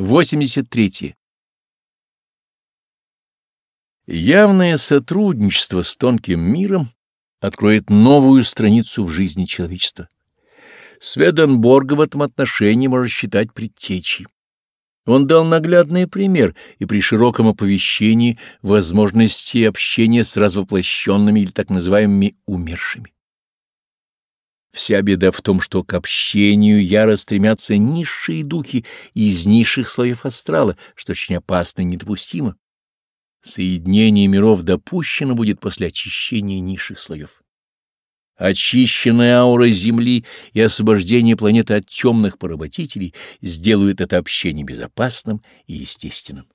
83. Явное сотрудничество с тонким миром откроет новую страницу в жизни человечества. Сведенборга в этом отношении можно считать предтечей. Он дал наглядный пример и при широком оповещении возможности общения с развоплощенными или так называемыми умершими. Вся беда в том, что к общению яро стремятся низшие духи из низших слоев астрала, что очень опасно и недопустимо. Соединение миров допущено будет после очищения низших слоев. Очищенная аура Земли и освобождение планеты от темных поработителей сделают это общение безопасным и естественным.